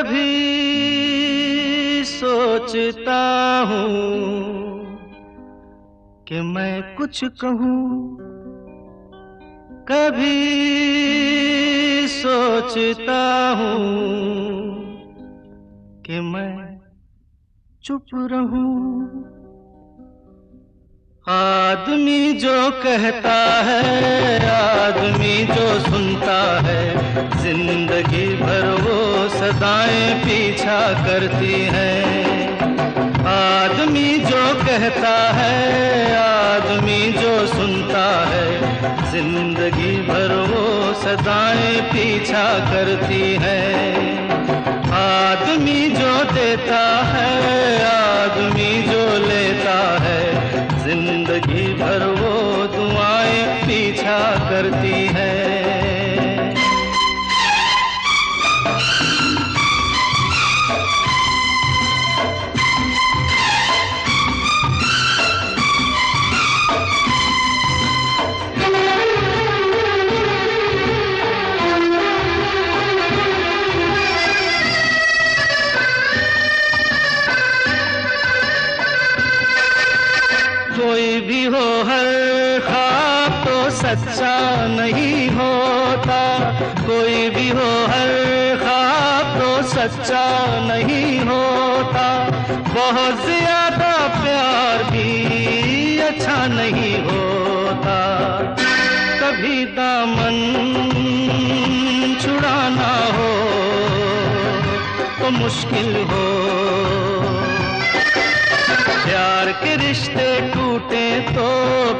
कभी सोचता हूँ कि मैं कुछ कहूँ। कभी सोचता हूँ कि मैं चुप रहूँ। आदमी जो कहता है, आदमी जो सुनता है, ज़िंदगी भर वो सदाएँ पीछा करती हैं। आदमी जो कहता है, आदमी जो सुनता है, ज़िंदगी भर वो सदाएँ पीछा करती है। आदमी जो देता है भी हो हर ख्वाब तो सच्चा नहीं होता। कोई भी हो हर ख्वाब तो सच्चा नहीं होता। बहुत ज़्यादा प्यार भी अच्छा नहीं होता। कभी दामन छुड़ाना हो तो मुश्किल हो प्यार के रिश्ते टूटे तो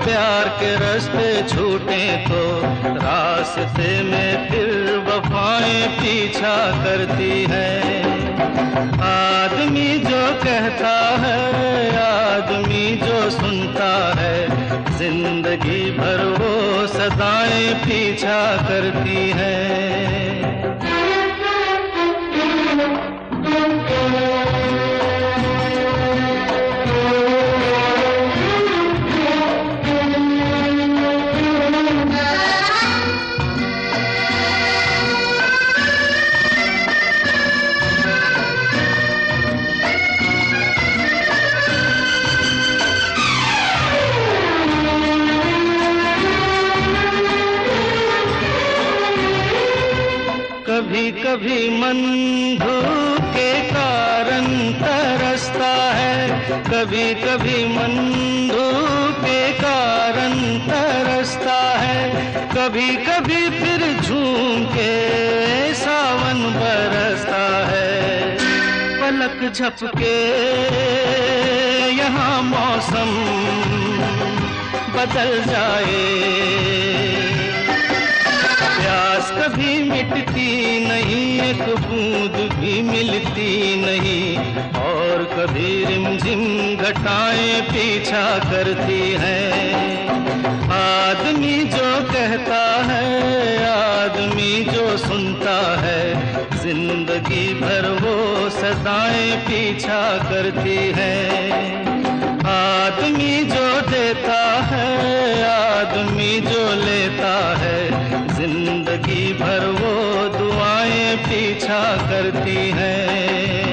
प्यार के रास्ते छूटे तो रास्ते में फिर वफाएँ पीछा करती है। आदमी जो कहता है, आदमी जो सुनता है, ज़िंदगी भर वो सदाएँ पीछा करती हैं। कभी मन के कारण तरसता है। कभी कभी मन के कारण तरसता है। कभी कभी फिर झूम के सावन बरसता है। पलक झपके यहाँ मौसम बदल जाए। प्यास कभी मिटती नहीं, एक बूंद भी मिलती नहीं। और कभी रिमझिम घटाएँ पीछा करती हैं। आदमी जो कहता है, आदमी जो सुनता है, ज़िंदगी भर वो सदाएँ पीछा करती हैं। आदमी ज़िंदगी भर वो दुआएँ पीछा करती हैं।